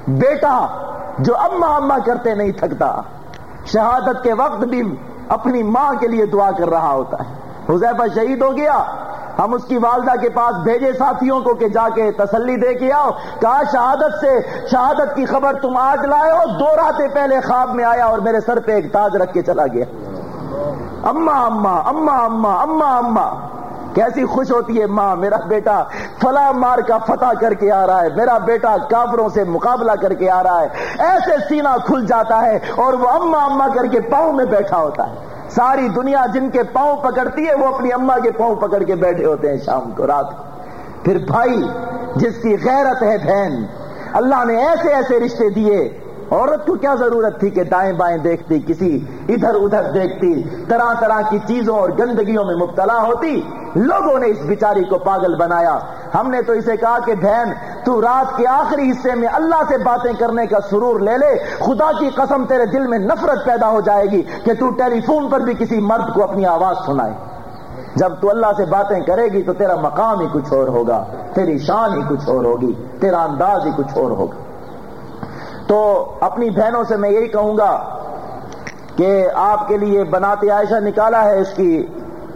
Speaker 1: بیٹا، جو اما اما کرتے نہیں تھکتا۔ شہادت کے وقت بھی اپنی ماں کے لیے دعا کر رہا ہوتا ہے۔ حذیفہ شہید ہو گیا۔ ہم اس کی والدہ کے پاس بھیجے ساتھیوں کو کہ جا کے تسلی دے کے آؤ۔ کہا، شہادت سے شہادت کی خبر تم آج لائے ہو۔ دو راتیں پہلے خواب میں آیا اور میرے سر پہ ایک تاج رکھ کے چلا گیا۔ اما اما اما اما اما اما کیسی خوش ہوتی ہے ماں، میرا بیٹا فلا مار کا فتح کر کے آ رہا ہے، میرا بیٹا کافروں سے مقابلہ کر کے آ رہا ہے۔ ایسے سینہ کھل جاتا ہے اور وہ اما اما کر کے پاؤں میں بیٹھا ہوتا ہے۔ ساری دنیا جن کے پاؤں پکڑتی ہے، وہ اپنی اما کے پاؤں پکڑ کے بیٹھے ہوتے ہیں شام کو، رات کو۔ پھر بھائی، جس کی غیرت ہے بہن، اللہ نے ایسے ایسے رشتے دیے عورت کو کیا ضرورت تھی کہ دائیں بائیں دیکھتی، کسی ادھر ادھر دیکھتی، طرح طرح کی چیزوں اور گندگیوں میں مبتلا ہوتی؟ لوگوں نے اس بیچاری کو پاگل بنایا۔ ہم نے تو اسے کہا کہ بہن، تو رات کے آخری حصے میں اللہ سے باتیں کرنے کا سرور لے لے۔ خدا کی قسم تیرے دل میں نفرت پیدا ہو جائے گی کہ تو ٹیلی فون پر بھی کسی مرد کو اپنی آواز سنائے۔ جب تو اللہ سے باتیں کرے گی تو تیرا مقام ہی کچھ اور ہوگا، تیری شان ہی کچھ اور ہوگی، تیرا انداز ہی کچھ اور ہوگا۔ تو اپنی بہنوں سے میں یہی کہوں گا کہ آپ کے لیے بناتے عائشہ نکالا ہے اس کی،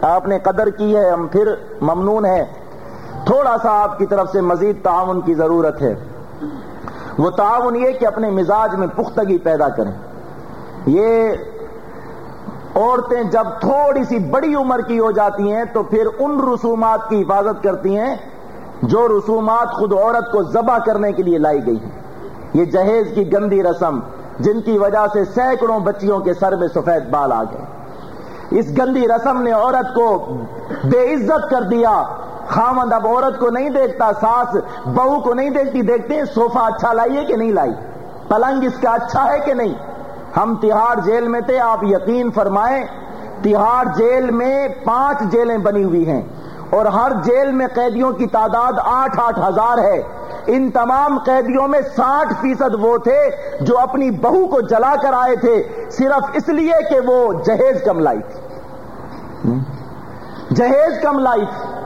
Speaker 1: آپ نے قدر کی ہے، ہم پھر ممنون ہیں۔ تھوڑا سا آپ کی طرف سے مزید تعاون کی ضرورت ہے۔ وہ تعاون یہ کہ اپنے مزاج میں پختگی پیدا کریں۔ یہ عورتیں جب تھوڑی سی بڑی عمر کی ہو جاتی ہیں تو پھر ان رسومات کی حفاظت کرتی ہیں جو رسومات خود عورت کو ذبح کرنے کے لیے لائی گئی ہیں۔ یہ جہیز کی گندی رسم جن کی وجہ سے سینکڑوں بچیوں کے سر میں سفید بال آ گئے۔ اس گندی رسم نے عورت کو بے عزت کر دیا۔ خامند اب عورت کو نہیں دیکھتا، ساس بہو کو نہیں دیکھتی، دیکھتے ہیں صوفہ اچھا لائیے کہ نہیں لائی؟ پلنگ اس کا اچھا ہے کہ نہیں؟ ہم تہاڑ جیل میں تھے، آپ یقین فرمائیں، تہاڑ جیل میں پانچ جیلیں بنی ہوئی ہیں اور ہر جیل میں قیدیوں کی تعداد آٹھ آٹھ ہزار ہے۔ ان تمام قیدیوں میں ساٹھ فیصد وہ تھے جو اپنی بہو کو جلا کر آئے تھے، صرف اس لیے کہ وہ جہیز کم لائی تھی۔ جہیز کم لائی تھی۔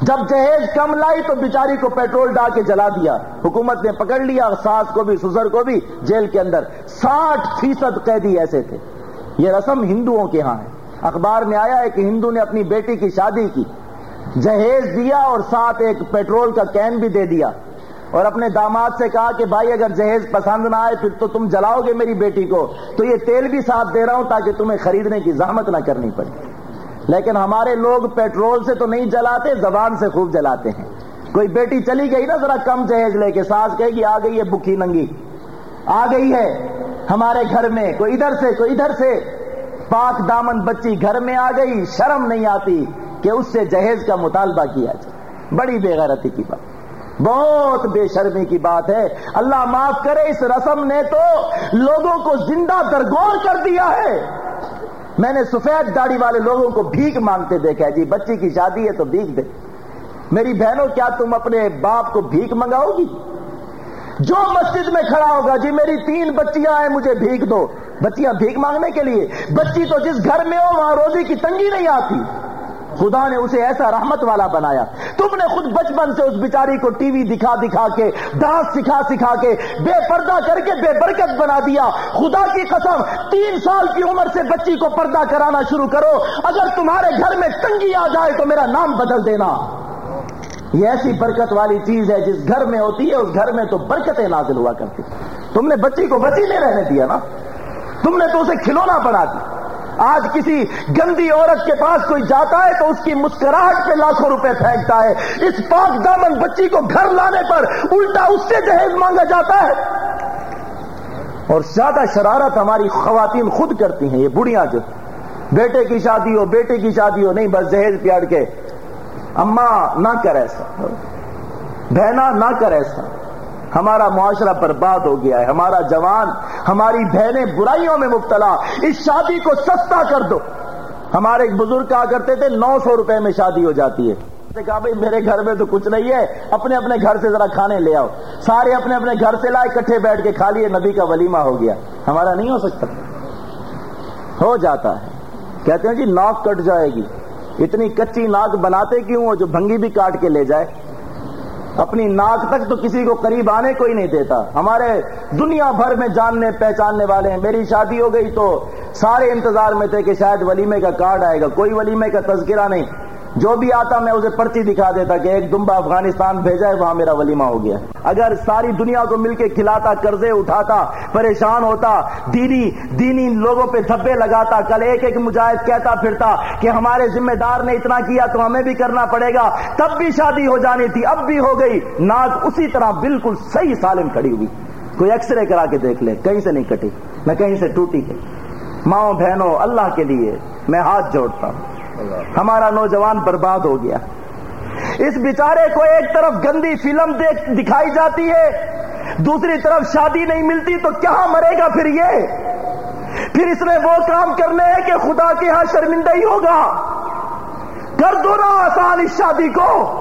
Speaker 1: جب جہیز کم لائی تو بیچاری کو پیٹرول ڈال کے جلا دیا۔ حکومت نے پکڑ لیا، ساس کو بھی سسر کو بھی جیل کے اندر۔ ساٹھ فیصد قیدی ایسے تھے۔ یہ رسم ہندوؤں کے ہاں ہے۔ اخبار میں آیا ہے کہ ہندو نے اپنی بیٹی کی شادی کی۔ جہیز دیا اور ساتھ ایک پیٹرول کا کین بھی دے دیا۔ اور اپنے داماد سے کہا کہ بھائی اگر جہیز پسند نہ آئے پھر تو تم جلاؤ گے میری بیٹی کو۔ تو یہ تیل بھی ساتھ دے رہا ہوں تاکہ تمہیں خریدنے کی زحمت نہ کرنی پڑے۔ لیکن ہمارے لوگ پیٹرول سے تو نہیں جلاتے، زبان سے خوب جلاتے ہیں۔ کوئی بیٹی چلی گئی نا ذرا کم جہیز لے کے، ساس کہے گی، آ گئی ہے بکھی ننگی۔ آ گئی ہے ہمارے گھر میں، کوئی ادھر سے، کوئی ادھر سے۔ پاک دامن بچی گھر میں آ گئی، شرم نہیں آتی۔ کہ اس سے جہیز کا مطالبہ کیا جائے۔ بڑی بے غیرتی کی بات۔ بہت بے شرمی کی بات ہے۔ اللہ معاف کرے اس رسم نے تو لوگوں کو زندہ درگور کر دیا ہے۔ میں نے سفید داڑھی والے لوگوں کو بھیک مانگتے دیکھا جی بچی کی شادی ہے تو بھیک دے۔ میری بہنوں، کیا تم اپنے باپ کو بھیک منگاؤ گی؟ جو مسجد میں کھڑا ہوگا جی میری تین بچیاں ہیں، مجھے بھیک دو۔ بچیاں بھیک مانگنے کے لیے۔ بچی تو جس گھر میں ہو، وہاں روزی کی تنگی نہیں آتی۔ خدا نے اسے ایسا رحمت والا بنایا۔ تم نے خود بچپن سے اس بیچاری کو ٹی وی دکھا دکھا کے ڈانس سکھا سکھا کے بے پردہ کر کے بے برکت بنا دیا۔ خدا کی قسم، تین سال کی عمر سے بچی کو پردہ کرانا شروع کرو۔ اگر تمہارے گھر میں تنگی آ جائے تو میرا نام بدل دینا۔ یہ ایسی برکت والی چیز ہے جس گھر میں ہوتی ہے، اس گھر میں تو برکتیں نازل ہوا کرتی۔ تم نے بچی کو بچی نہیں رہنے دیا نا۔ تم نے تو اسے کھلونا پڑا دیا۔ آج کسی گندی عورت کے پاس کوئی جاتا ہے تو اس کی مسکراہٹ پہ لاکھوں روپے پھینکتا ہے۔ اس پاک دامن بچی کو گھر لانے پر الٹا اس سے جہیز مانگا جاتا ہے۔ اور زیادہ شرارت ہماری خواتین خود کرتی ہیں، یہ بڑھیاں جو۔ بیٹے کی شادی ہو، بیٹے کی شادی ہو، نہیں بس جہیز پیاڑ کے۔ اما نہ کر ایسا بہنا نہ کر ایسا ہمارا معاشرہ برباد ہو گیا ہے، ہمارا جوان، ہماری بہنیں برائیوں میں مبتلا، اس شادی کو سستا کر دو۔ ہمارے ایک بزرگ کہا کرتے تھے، نو سو روپے میں شادی ہو جاتی ہے۔ کہا، بھائی، میرے گھر میں تو کچھ نہیں ہے، اپنے اپنے گھر سے ذرا کھانے لے آؤ۔ سارے اپنے اپنے گھر سے لائے کٹھے بیٹھ کے کھا لیے، نبی کا ولیمہ ہو گیا۔ ہمارا نہیں ہو سکتا۔ ہو جاتا ہے۔ کہتے ہیں جی ناک کٹ جائے گی۔ اتنی کچی ناک بناتے کیوں ہو جو بھنگی بھی کاٹ کے لے جائے؟ اپنی ناک تک تو کسی کو قریب آنے کو ہی نہیں دیتا۔ ہمارے دنیا بھر میں جاننے، پہچاننے والے ہیں۔ میری شادی ہو گئی تو سارے انتظار میں تھے کہ شاید ولیمے کا کارڈ آئے گا۔ کوئی ولیمے کا تذکرہ نہیں۔ جو بھی آتا میں اسے پرچی دکھا دیتا کہ ایک دمبا افغانستان بھیجا ہے، وہاں میرا ولیمہ ہو گیا۔ اگر ساری دنیا کو مل کے کھلاتا، قرضے اٹھاتا، پریشان ہوتا، دینی دینی لوگوں پہ دھبے لگاتا، کل ایک ایک مجاہد کہتا پھرتا کہ ہمارے ذمہ دار نے اتنا کیا تو ہمیں بھی کرنا پڑے گا۔ تب بھی شادی ہو جانی تھی، اب بھی ہو گئی۔ ناک اسی طرح بالکل صحیح سالم کھڑی ہوئی۔ کوئی ایکس رے کرا کے دیکھ لے، کہیں سے نہیں کٹی، نہ کہیں سے ٹوٹی۔ ہے ماؤں بہنوں، اللہ کے لیے میں ہاتھ جوڑتا ہوں۔ ہمارا نوجوان برباد ہو گیا۔ اس بیچارے کو ایک طرف گندی فلم دیکھ دکھائی جاتی ہے، دوسری طرف شادی نہیں ملتی تو کیا مرے گا پھر یہ؟ پھر اس نے وہ کام کرنے ہیں کہ خدا کے ہاں شرمندہ ہی ہوگا۔ کر دو نا آسان اس شادی کو۔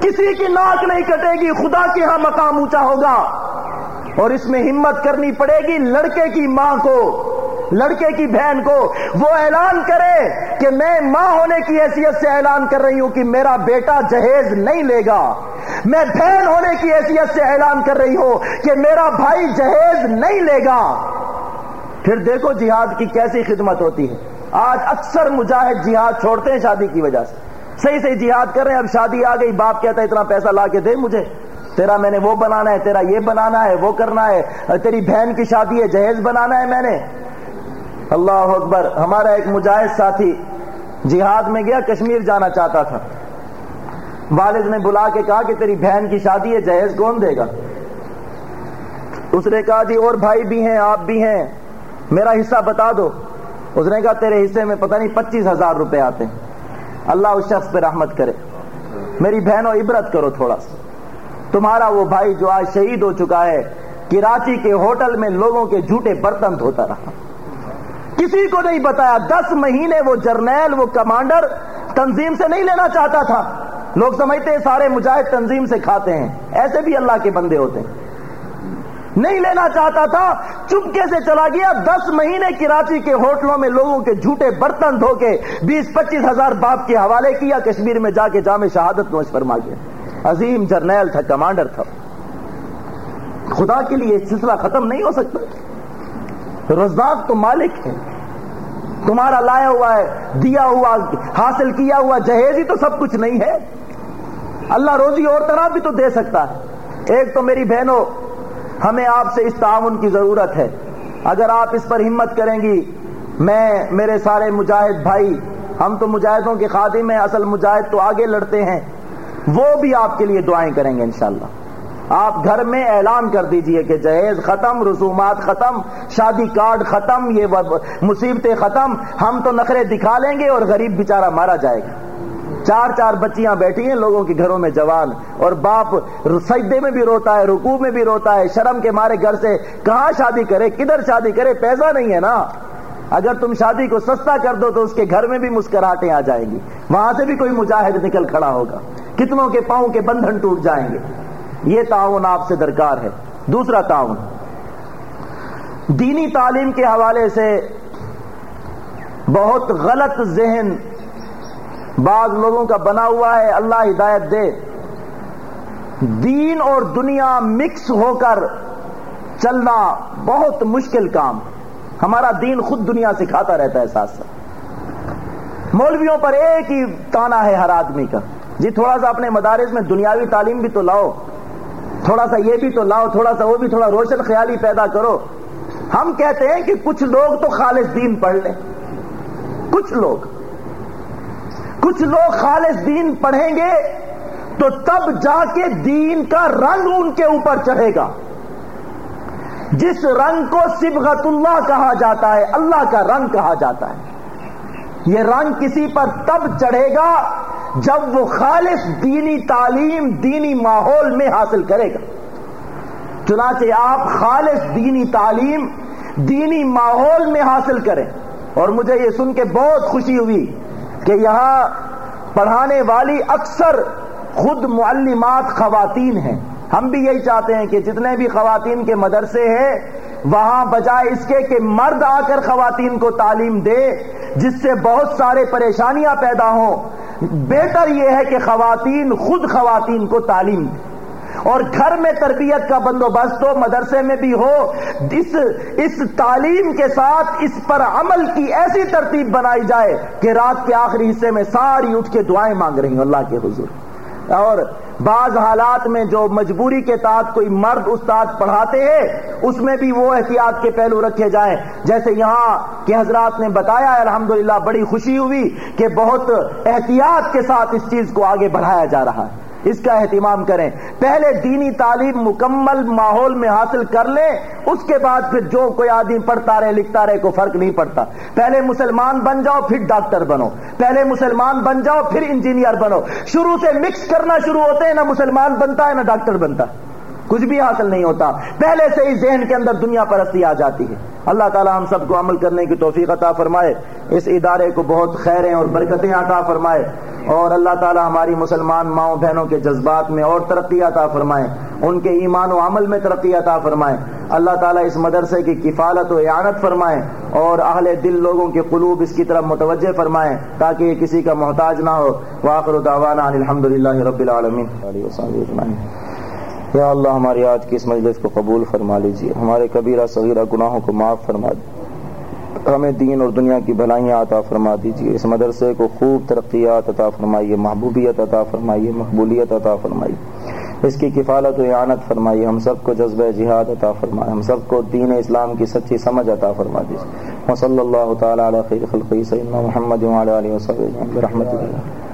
Speaker 1: کسی کی ناک نہیں کٹے گی، خدا کے ہاں مقام اونچا ہوگا۔ اور اس میں ہمت کرنی پڑے گی لڑکے کی ماں کو۔ لڑکے کی بہن کو وہ اعلان کرے کہ میں ماں ہونے کی حیثیت سے اعلان کر رہی ہوں کہ میرا بیٹا جہیز نہیں لے گا۔ میں بہن ہونے کی حیثیت سے اعلان کر رہی ہوں کہ میرا بھائی جہیز نہیں لے گا۔ پھر دیکھو جہاد کی کیسی خدمت ہوتی ہے۔ آج اکثر مجاہد جہاد چھوڑتے ہیں شادی کی وجہ سے۔ صحیح صحیح جہاد کر رہے ہیں، اب شادی آ گئی، باپ کہتا ہے، اتنا پیسہ لا کے دے مجھے۔ تیرا میں نے وہ بنانا ہے، تیرا یہ بنانا ہے، وہ کرنا ہے، تیری بہن کی شادی ہے، جہیز بنانا ہے میں نے۔ اللہ اکبر، ہمارا ایک مجاہد ساتھی جہاد میں گیا، کشمیر جانا چاہتا تھا۔ والد نے بلا کے کہا کہ تیری بہن کی شادی ہے، جہیز کون دے گا؟ اس نے کہا جی اور بھائی بھی ہیں، آپ بھی ہیں، میرا حصہ بتا دو۔ اس نے کہا، تیرے حصے میں پتہ نہیں پچیس ہزار روپے آتے ہیں۔ اللہ اس شخص پہ رحمت کرے۔ میری بہنوں عبرت کرو تھوڑا۔ سا تمہارا وہ بھائی جو آج شہید ہو چکا ہے، کراچی کے ہوٹل میں لوگوں کے جھوٹے برتن دھوتا رہا۔ کسی کو نہیں بتایا۔ دس مہینے وہ جرنیل، وہ کمانڈر تنظیم سے نہیں لینا چاہتا تھا۔ لوگ سمجھتے ہیں سارے مجاہد تنظیم سے کھاتے ہیں۔ ایسے بھی اللہ کے بندے ہوتے ہیں۔ نہیں لینا چاہتا تھا۔ چپکے سے چلا گیا۔ دس مہینے کراچی کے ہوٹلوں میں لوگوں کے جھوٹے برتن دھو کے بیس، پچیس ہزار باپ کے حوالے کیا۔ کشمیر میں جا کے جامع شہادت نوش فرما گیا۔ عظیم جرنیل تھا، کمانڈر تھا۔ خدا کے لیے سلسلہ ختم نہیں ہو سکتا۔ رزاق تو مالک ہے تمہارا لایا ہوا ہے، دیا ہوا، حاصل کیا ہوا جہیز ہی تو سب کچھ نہیں ہے۔ اللہ روزی اور طرح بھی تو دے سکتا ہے۔ ایک تو میری بہنوں، ہمیں آپ سے اس تعاون کی ضرورت ہے۔ اگر آپ اس پر ہمت کریں گی، میں، میرے سارے مجاہد بھائی، ہم تو مجاہدوں کے خادم ہیں، اصل مجاہد تو آگے لڑتے ہیں۔ وہ بھی آپ کے لیے دعائیں کریں گے انشاءاللہ۔ آپ گھر میں اعلان کر دیجیے کہ جہیز ختم، رسومات ختم، شادی کارڈ ختم، یہ مصیبتیں ختم، ہم تو نخرے دکھا لیں گے اور غریب بیچارہ مارا جائے گا۔ چار چار بچیاں بیٹھی ہیں لوگوں کے گھروں میں جوان اور باپ سجدے میں بھی روتا ہے، رکوع میں بھی روتا ہے، شرم کے مارے گھر سے کہاں شادی کرے، کدھر شادی کرے، پیسہ نہیں ہے نا۔ اگر تم شادی کو سستا کر دو تو اس کے گھر میں بھی مسکراہٹیں آ جائیں گی۔ وہاں سے بھی کوئی مجاہد نکل کھڑا ہوگا۔ کتنوں کے پاؤں کے بندھن ٹوٹ جائیں گے۔ یہ تعاون آپ سے درکار ہے۔ دوسرا تعاون۔ دینی تعلیم کے حوالے سے بہت غلط ذہن بعض لوگوں کا بنا ہوا ہے۔ اللہ ہدایت دے۔ دین اور دنیا مکس ہو کر چلنا بہت مشکل کام۔ ہمارا دین خود دنیا سکھاتا رہتا ہے ساتھ ساتھ۔ مولویوں پر ایک ہی تانا ہے ہر آدمی کا۔ جی تھوڑا سا اپنے مدارس میں دنیاوی تعلیم بھی تو لاؤ۔ تھوڑا سا یہ بھی تو لاؤ، تھوڑا سا وہ بھی، تھوڑا روشن خیالی پیدا کرو۔ ہم کہتے ہیں کہ کچھ لوگ تو خالص دین پڑھ لیں۔ کچھ لوگ۔ کچھ لوگ خالص دین پڑھیں گے تو تب جا کے دین کا رنگ ان کے اوپر چڑھے گا۔ جس رنگ کو سبغت اللہ کہا جاتا ہے، اللہ کا رنگ کہا جاتا ہے۔ یہ رنگ کسی پر تب چڑھے گا جب وہ خالص دینی تعلیم، دینی ماحول میں حاصل کرے گا۔ چنانچہ آپ خالص دینی تعلیم، دینی ماحول میں حاصل کریں۔ اور مجھے یہ سن کے بہت خوشی ہوئی کہ یہاں پڑھانے والی اکثر خود معلمات خواتین ہیں۔ ہم بھی یہی چاہتے ہیں کہ جتنے بھی خواتین کے مدرسے ہیں، وہاں بجائے اس کے کہ مرد آ کر خواتین کو تعلیم دے، جس سے بہت سارے پریشانیاں پیدا ہوں۔ بہتر یہ ہے کہ خواتین خود خواتین کو تعلیم دیں۔ اور گھر میں تربیت کا بندوبست ہو، مدرسے میں بھی ہو، اس اس تعلیم کے ساتھ اس پر عمل کی ایسی ترتیب بنائی جائے کہ رات کے آخری حصے میں ساری اٹھ کے دعائیں مانگ رہی ہیں اللہ کے حضور۔ اور بعض حالات میں جو مجبوری کے تحت کوئی مرد استاد پڑھاتے ہیں، اس میں بھی وہ احتیاط کے پہلو رکھے جائیں۔ جیسے یہاں کے حضرات نے بتایا، الحمدللہ بڑی خوشی ہوئی کہ بہت احتیاط کے ساتھ اس چیز کو آگے بڑھایا جا رہا ہے۔ اس کا اہتمام کریں۔ پہلے دینی تعلیم مکمل ماحول میں حاصل کر لیں، اس کے بعد پھر جو کوئی آدمی پڑھتا رہے، لکھتا رہے کو فرق نہیں پڑتا۔ پہلے مسلمان بن جاؤ، پھر ڈاکٹر بنو۔ پہلے مسلمان بن جاؤ، پھر انجینئر بنو۔ شروع سے مکس کرنا شروع ہوتے ہیں، نہ مسلمان بنتا ہے، نہ ڈاکٹر بنتا۔ کچھ بھی حاصل نہیں ہوتا۔ پہلے سے ہی ذہن کے اندر دنیا پرستی آ جاتی ہے۔ اللہ تعالی ہم سب کو عمل کرنے کی توفیق عطا فرمائے۔ اس ادارے کو بہت خیریں اور برکتیں عطا فرمائے۔ اور اللہ تعالی ہماری مسلمان ماؤں بہنوں کے جذبات میں اور ترقی عطا فرمائے، ان کے ایمان و عمل میں ترقی عطا فرمائے۔ اللہ تعالیٰ اس مدرسے کی کفالت و اعانت فرمائے اور اہل دل لوگوں کے قلوب اس کی طرف متوجہ فرمائے تاکہ یہ کسی کا محتاج نہ ہو۔ واخر دعوانا الحمد للہ رب العالمین۔ یا اللہ ہماری آج کی اس مجلس کو قبول فرما لیجیے۔ ہمارے کبیرہ، صغیرہ گناہوں کو معاف فرما دیجیے ہمیں دین اور دنیا کی بھلائیاں عطا فرما دیجیے اس مدرسے کو خوب ترقیات عطا فرمائیے، محبوبیت عطا فرمائیے، مقبولیت عطا فرمائیے۔ اس کی کفالت و اعانت فرمائیے۔ ہم سب کو جذبہ جہاد عطا فرمائے۔ ہم سب کو دین اسلام کی سچی سمجھ عطا فرما دیجیے وصلی اللہ تعالی علی خیر خلقی، سیدنا محمد وعلی آلہ وصحبہ اللہ۔